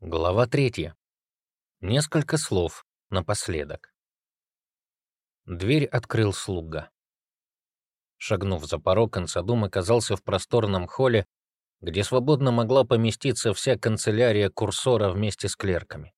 Глава третья. Несколько слов напоследок. Дверь открыл слуга. Шагнув за порог, Ансадум оказался в просторном холле, где свободно могла поместиться вся канцелярия курсора вместе с клерками.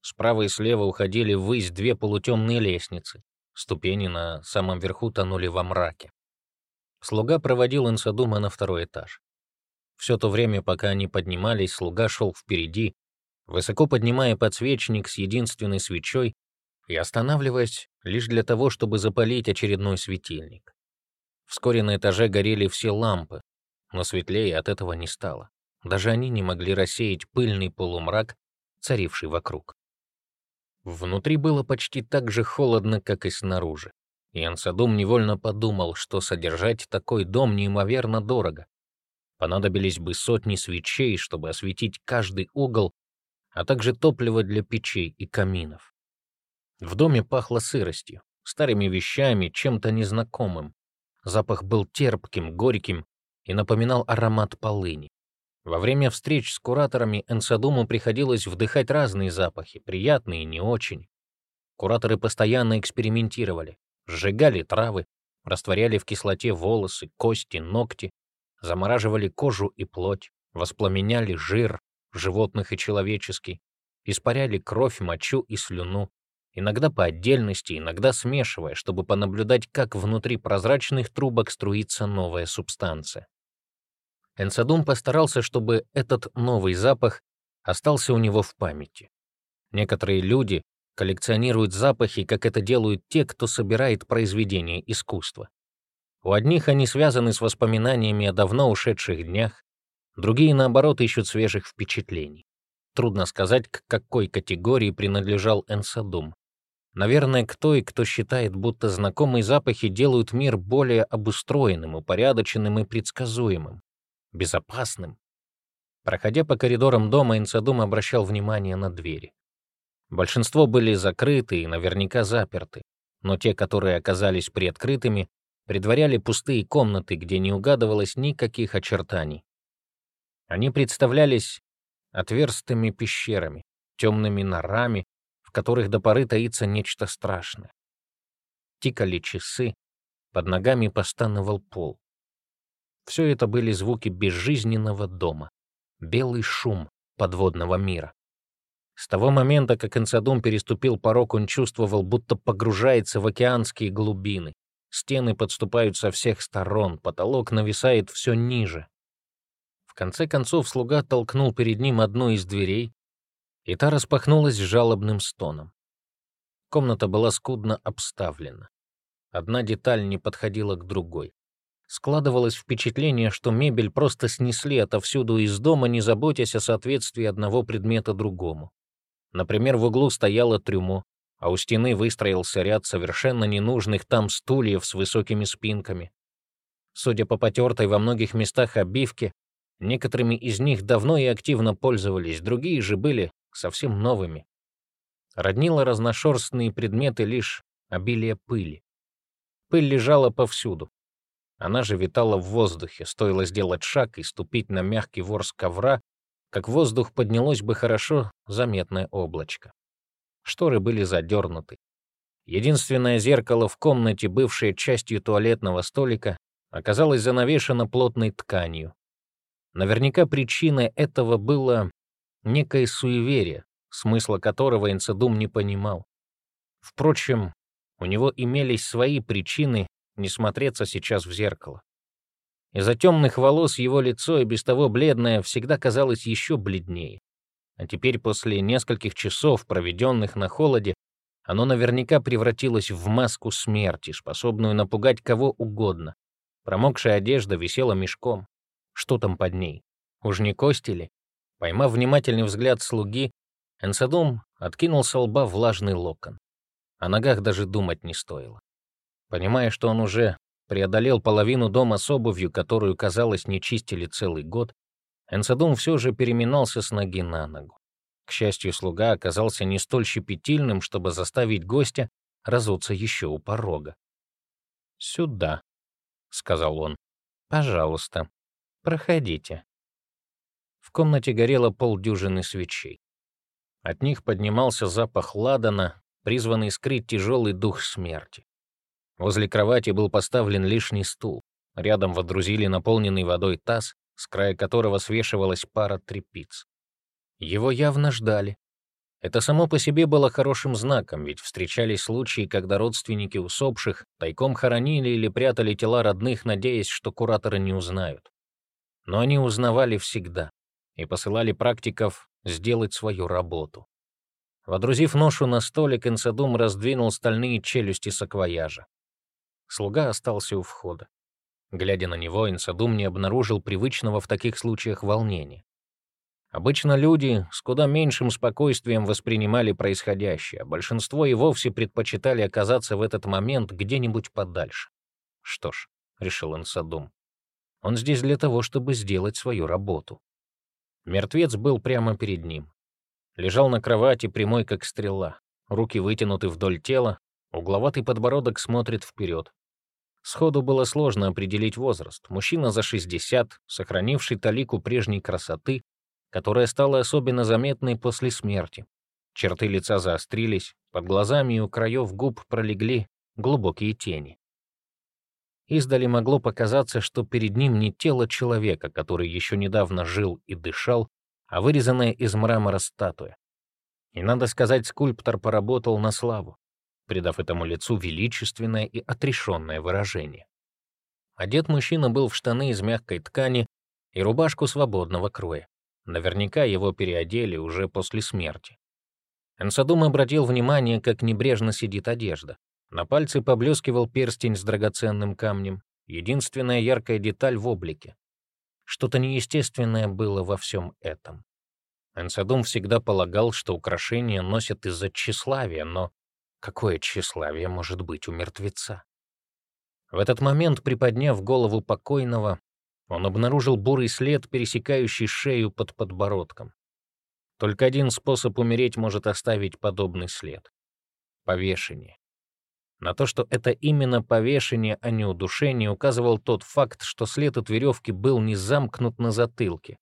Справа и слева уходили ввысь две полутемные лестницы. Ступени на самом верху тонули во мраке. Слуга проводил Инсадума на второй этаж. Все то время, пока они поднимались, слуга шел впереди, высоко поднимая подсвечник с единственной свечой и останавливаясь лишь для того, чтобы запалить очередной светильник. Вскоре на этаже горели все лампы, но светлее от этого не стало. Даже они не могли рассеять пыльный полумрак, царивший вокруг. Внутри было почти так же холодно, как и снаружи. И Ансадум невольно подумал, что содержать такой дом неимоверно дорого. Понадобились бы сотни свечей, чтобы осветить каждый угол а также топливо для печей и каминов. В доме пахло сыростью, старыми вещами, чем-то незнакомым. Запах был терпким, горьким и напоминал аромат полыни. Во время встреч с кураторами Энсадуму приходилось вдыхать разные запахи, приятные и не очень. Кураторы постоянно экспериментировали, сжигали травы, растворяли в кислоте волосы, кости, ногти, замораживали кожу и плоть, воспламеняли жир, животных и человеческий, испаряли кровь, мочу и слюну, иногда по отдельности, иногда смешивая, чтобы понаблюдать, как внутри прозрачных трубок струится новая субстанция. Энсадум постарался, чтобы этот новый запах остался у него в памяти. Некоторые люди коллекционируют запахи, как это делают те, кто собирает произведения искусства. У одних они связаны с воспоминаниями о давно ушедших днях, Другие, наоборот, ищут свежих впечатлений. Трудно сказать, к какой категории принадлежал Энсадум. Наверное, к той, кто считает, будто знакомые запахи делают мир более обустроенным, упорядоченным и предсказуемым, безопасным. Проходя по коридорам дома, Инсадум обращал внимание на двери. Большинство были закрыты и наверняка заперты, но те, которые оказались приоткрытыми, предваряли пустые комнаты, где не угадывалось никаких очертаний. Они представлялись отверстыми пещерами, темными норами, в которых до поры таится нечто страшное. Тикали часы, под ногами постановал пол. Все это были звуки безжизненного дома, белый шум подводного мира. С того момента, как Инсадум переступил порог, он чувствовал, будто погружается в океанские глубины. Стены подступают со всех сторон, потолок нависает все ниже. В конце концов слуга толкнул перед ним одну из дверей, и та распахнулась жалобным стоном. Комната была скудно обставлена. Одна деталь не подходила к другой. Складывалось впечатление, что мебель просто снесли отовсюду из дома, не заботясь о соответствии одного предмета другому. Например, в углу стояло трюмо, а у стены выстроился ряд совершенно ненужных там стульев с высокими спинками. Судя по потертой во многих местах обивке, Некоторыми из них давно и активно пользовались, другие же были совсем новыми. Роднило разношерстные предметы лишь обилие пыли. Пыль лежала повсюду. Она же витала в воздухе, стоило сделать шаг и ступить на мягкий ворс ковра, как воздух поднялось бы хорошо заметное облачко. Шторы были задернуты. Единственное зеркало в комнате, бывшее частью туалетного столика, оказалось занавешено плотной тканью. Наверняка причиной этого было некое суеверие, смысла которого Инцедум не понимал. Впрочем, у него имелись свои причины не смотреться сейчас в зеркало. Из-за темных волос его лицо, и без того бледное, всегда казалось еще бледнее. А теперь, после нескольких часов, проведенных на холоде, оно наверняка превратилось в маску смерти, способную напугать кого угодно. Промокшая одежда висела мешком. Что там под ней? Уж не кости ли? Поймав внимательный взгляд слуги, Энсадум откинул со лба влажный локон. О ногах даже думать не стоило. Понимая, что он уже преодолел половину дома с обувью, которую, казалось, не чистили целый год, Энсадум все же переминался с ноги на ногу. К счастью, слуга оказался не столь щепетильным, чтобы заставить гостя разуться еще у порога. «Сюда», — сказал он. «Пожалуйста». Проходите». В комнате горело полдюжины свечей. От них поднимался запах ладана, призванный скрыть тяжелый дух смерти. Возле кровати был поставлен лишний стул. Рядом водрузили наполненный водой таз, с края которого свешивалась пара трепиц. Его явно ждали. Это само по себе было хорошим знаком, ведь встречались случаи, когда родственники усопших тайком хоронили или прятали тела родных, надеясь, что кураторы не узнают. Но они узнавали всегда и посылали практиков сделать свою работу. Водрузив ношу на столик, Инсадум раздвинул стальные челюсти саквояжа. Слуга остался у входа. Глядя на него, Инсадум не обнаружил привычного в таких случаях волнения. Обычно люди с куда меньшим спокойствием воспринимали происходящее, а большинство и вовсе предпочитали оказаться в этот момент где-нибудь подальше. Что ж, — решил Инсадум, — он здесь для того, чтобы сделать свою работу. Мертвец был прямо перед ним. Лежал на кровати, прямой как стрела, руки вытянуты вдоль тела, угловатый подбородок смотрит вперед. Сходу было сложно определить возраст. Мужчина за 60, сохранивший талику прежней красоты, которая стала особенно заметной после смерти. Черты лица заострились, под глазами и у краев губ пролегли глубокие тени. Издали могло показаться, что перед ним не тело человека, который еще недавно жил и дышал, а вырезанная из мрамора статуя. И, надо сказать, скульптор поработал на славу, придав этому лицу величественное и отрешенное выражение. Одет мужчина был в штаны из мягкой ткани и рубашку свободного кроя. Наверняка его переодели уже после смерти. Энсадум обратил внимание, как небрежно сидит одежда. На пальце поблескивал перстень с драгоценным камнем, единственная яркая деталь в облике. Что-то неестественное было во всем этом. Энсадум всегда полагал, что украшения носят из-за тщеславия, но какое тщеславие может быть у мертвеца? В этот момент, приподняв голову покойного, он обнаружил бурый след, пересекающий шею под подбородком. Только один способ умереть может оставить подобный след — повешение. На то, что это именно повешение, а не удушение, указывал тот факт, что след от веревки был не замкнут на затылке.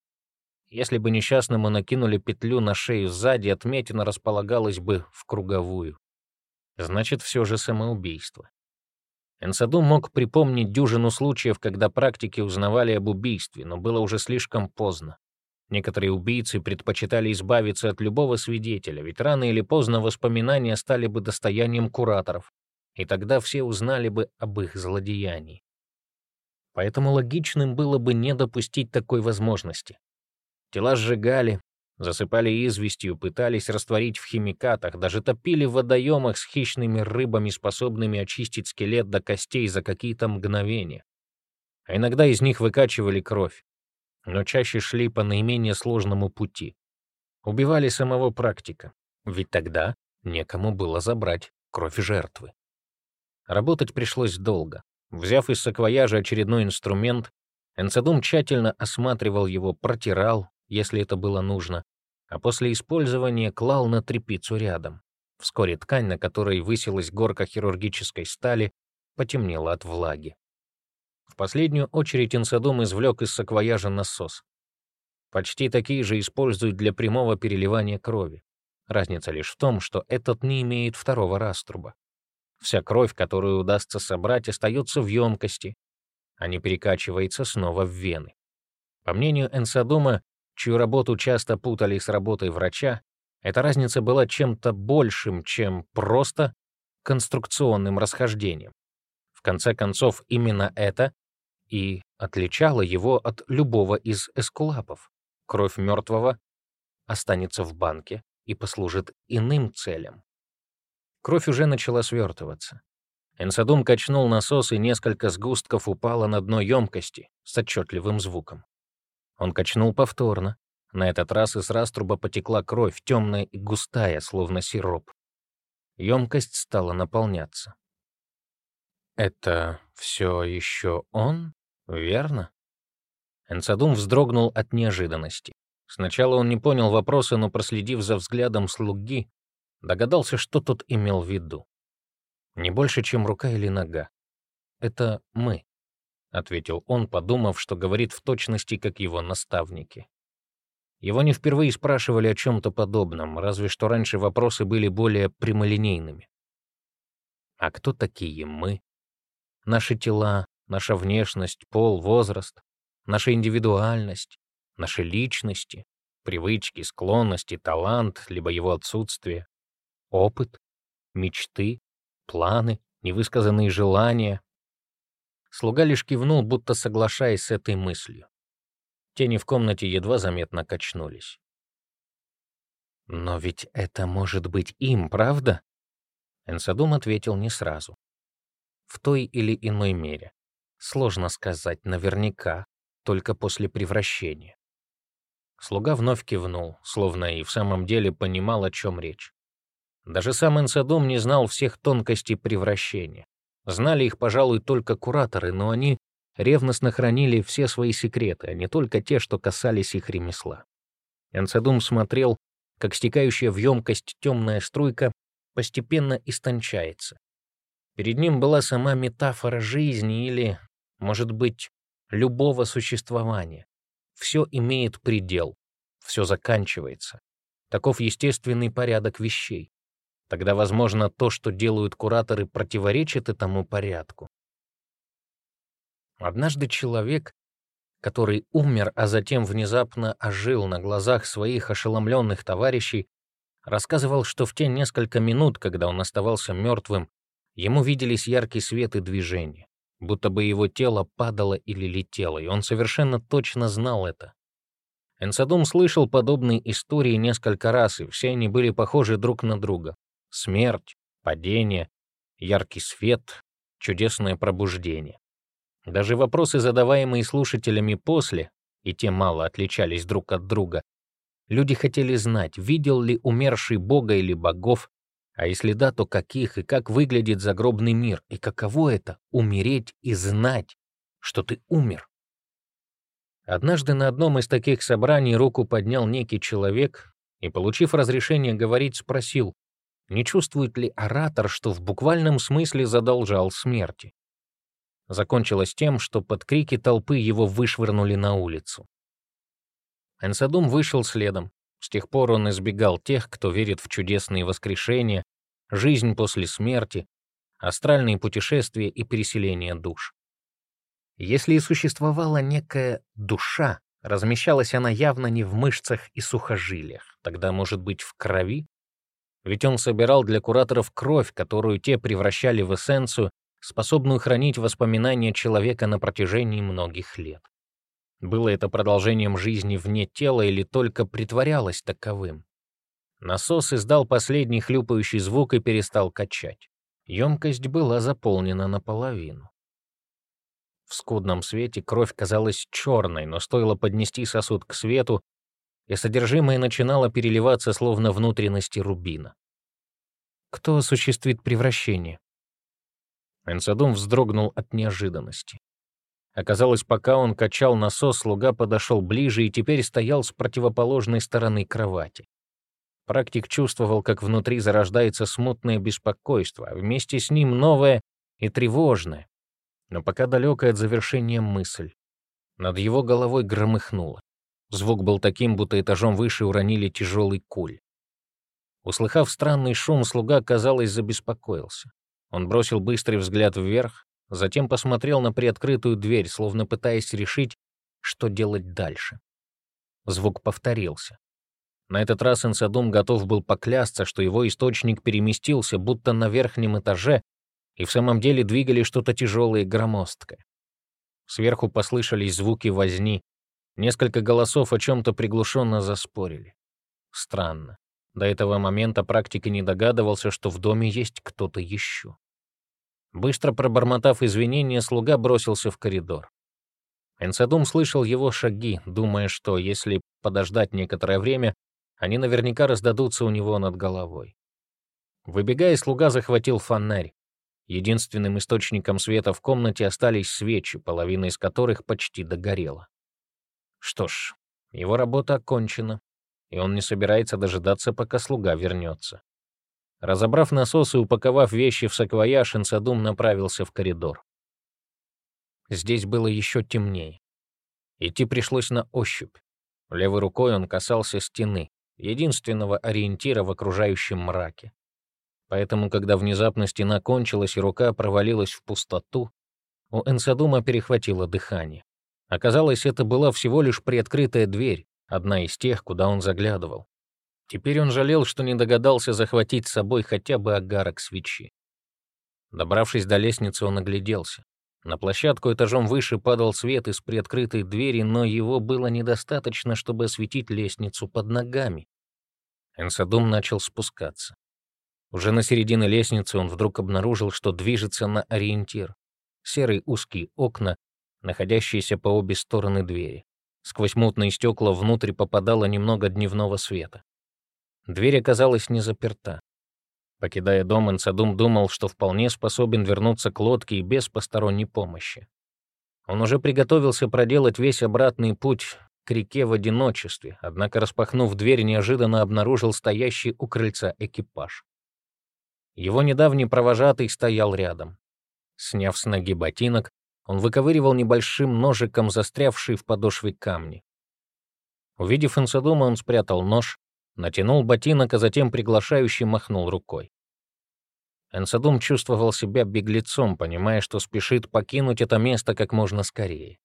Если бы несчастному накинули петлю на шею сзади, отметина располагалась бы в круговую. Значит, все же самоубийство. Энсаду мог припомнить дюжину случаев, когда практики узнавали об убийстве, но было уже слишком поздно. Некоторые убийцы предпочитали избавиться от любого свидетеля, ведь рано или поздно воспоминания стали бы достоянием кураторов, и тогда все узнали бы об их злодеянии. Поэтому логичным было бы не допустить такой возможности. Тела сжигали, Засыпали известью, пытались растворить в химикатах, даже топили в водоемах с хищными рыбами, способными очистить скелет до костей за какие-то мгновения. А иногда из них выкачивали кровь, но чаще шли по наименее сложному пути. Убивали самого практика, ведь тогда некому было забрать кровь жертвы. Работать пришлось долго. Взяв из саквояжа очередной инструмент, Энцедум тщательно осматривал его, протирал, если это было нужно, а после использования клал на тряпицу рядом. Вскоре ткань, на которой высилась горка хирургической стали, потемнела от влаги. В последнюю очередь инсадом извлек из саквояжа насос. Почти такие же используют для прямого переливания крови. Разница лишь в том, что этот не имеет второго раструба. Вся кровь, которую удастся собрать, остается в емкости, а не перекачивается снова в вены. По мнению Энсадома, чью работу часто путали с работой врача, эта разница была чем-то большим, чем просто конструкционным расхождением. В конце концов, именно это и отличало его от любого из эскулапов. Кровь мертвого останется в банке и послужит иным целям. Кровь уже начала свертываться. Энсадум качнул насос, и несколько сгустков упало на дно емкости с отчетливым звуком. Он качнул повторно. На этот раз из раструба потекла кровь, темная и густая, словно сироп. Емкость стала наполняться. «Это все еще он, верно?» Энсадум вздрогнул от неожиданности. Сначала он не понял вопроса, но, проследив за взглядом слуги, догадался, что тот имел в виду. Не больше, чем рука или нога. Это мы. — ответил он, подумав, что говорит в точности, как его наставники. Его не впервые спрашивали о чем-то подобном, разве что раньше вопросы были более прямолинейными. А кто такие мы? Наши тела, наша внешность, пол, возраст, наша индивидуальность, наши личности, привычки, склонности, талант, либо его отсутствие, опыт, мечты, планы, невысказанные желания. Слуга лишь кивнул, будто соглашаясь с этой мыслью. Тени в комнате едва заметно качнулись. «Но ведь это может быть им, правда?» Энсадум ответил не сразу. В той или иной мере. Сложно сказать наверняка, только после превращения. Слуга вновь кивнул, словно и в самом деле понимал, о чем речь. Даже сам Энсадум не знал всех тонкостей превращения. Знали их, пожалуй, только кураторы, но они ревностно хранили все свои секреты, а не только те, что касались их ремесла. Энцедум смотрел, как стекающая в емкость темная струйка постепенно истончается. Перед ним была сама метафора жизни или, может быть, любого существования. Все имеет предел, все заканчивается. Таков естественный порядок вещей. Тогда, возможно, то, что делают кураторы, противоречит этому порядку. Однажды человек, который умер, а затем внезапно ожил на глазах своих ошеломленных товарищей, рассказывал, что в те несколько минут, когда он оставался мертвым, ему виделись яркий свет и движение, будто бы его тело падало или летело, и он совершенно точно знал это. Энсадум слышал подобные истории несколько раз, и все они были похожи друг на друга. Смерть, падение, яркий свет, чудесное пробуждение. Даже вопросы, задаваемые слушателями после, и те мало отличались друг от друга, люди хотели знать, видел ли умерший Бога или богов, а если да, то каких и как выглядит загробный мир, и каково это — умереть и знать, что ты умер. Однажды на одном из таких собраний руку поднял некий человек и, получив разрешение говорить, спросил, не чувствует ли оратор, что в буквальном смысле задолжал смерти закончилось тем, что под крики толпы его вышвырнули на улицу. Энсадум вышел следом. С тех пор он избегал тех, кто верит в чудесные воскрешения, жизнь после смерти, астральные путешествия и переселение душ. Если и существовала некая душа, размещалась она явно не в мышцах и сухожилиях, тогда, может быть, в крови? Ведь он собирал для кураторов кровь, которую те превращали в эссенцию способную хранить воспоминания человека на протяжении многих лет. Было это продолжением жизни вне тела или только притворялось таковым? Насос издал последний хлюпающий звук и перестал качать. Емкость была заполнена наполовину. В скудном свете кровь казалась черной, но стоило поднести сосуд к свету, и содержимое начинало переливаться словно внутренности рубина. Кто осуществит превращение? Энсадум вздрогнул от неожиданности. Оказалось, пока он качал насос, слуга подошел ближе и теперь стоял с противоположной стороны кровати. Практик чувствовал, как внутри зарождается смутное беспокойство, а вместе с ним новое и тревожное, но пока далекое от завершения мысль. Над его головой громыхнуло. Звук был таким, будто этажом выше уронили тяжелый куль. Услыхав странный шум, слуга, казалось, забеспокоился. Он бросил быстрый взгляд вверх, затем посмотрел на приоткрытую дверь, словно пытаясь решить, что делать дальше. Звук повторился. На этот раз Инсадум готов был поклясться, что его источник переместился, будто на верхнем этаже, и в самом деле двигали что-то тяжелое и громоздкое. Сверху послышались звуки возни. Несколько голосов о чем-то приглушенно заспорили. Странно. До этого момента практик не догадывался, что в доме есть кто-то еще. Быстро пробормотав извинения, слуга бросился в коридор. Энсадум слышал его шаги, думая, что если подождать некоторое время, они наверняка раздадутся у него над головой. Выбегая, слуга захватил фонарь. Единственным источником света в комнате остались свечи, половина из которых почти догорела. Что ж, его работа окончена и он не собирается дожидаться, пока слуга вернется. Разобрав насос и упаковав вещи в саквояж, Инсадум направился в коридор. Здесь было еще темнее. Идти пришлось на ощупь. Левой рукой он касался стены, единственного ориентира в окружающем мраке. Поэтому, когда внезапно стена кончилась и рука провалилась в пустоту, у Энсадума перехватило дыхание. Оказалось, это была всего лишь приоткрытая дверь, одна из тех, куда он заглядывал. Теперь он жалел, что не догадался захватить с собой хотя бы огарок свечи. Добравшись до лестницы, он огляделся. На площадку этажом выше падал свет из приоткрытой двери, но его было недостаточно, чтобы осветить лестницу под ногами. Энсадум начал спускаться. Уже на середине лестницы он вдруг обнаружил, что движется на ориентир. Серые узкие окна, находящиеся по обе стороны двери. Сквозь мутные стекла внутрь попадало немного дневного света. Дверь оказалась не заперта. Покидая дом, Инсадум думал, что вполне способен вернуться к лодке и без посторонней помощи. Он уже приготовился проделать весь обратный путь к реке в одиночестве, однако, распахнув дверь, неожиданно обнаружил стоящий у крыльца экипаж. Его недавний провожатый стоял рядом. Сняв с ноги ботинок, он выковыривал небольшим ножиком застрявший в подошве камни. Увидев Инсадума, он спрятал нож, натянул ботинок, а затем приглашающе махнул рукой. Энсадум чувствовал себя беглецом, понимая, что спешит покинуть это место как можно скорее.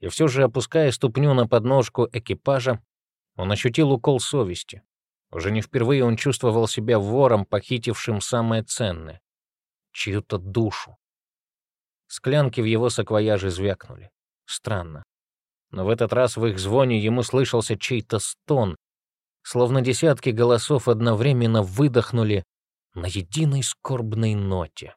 И все же, опуская ступню на подножку экипажа, он ощутил укол совести. Уже не впервые он чувствовал себя вором, похитившим самое ценное — чью-то душу. Склянки в его саквояже звякнули. Странно. Но в этот раз в их звоне ему слышался чей-то стон, словно десятки голосов одновременно выдохнули на единой скорбной ноте.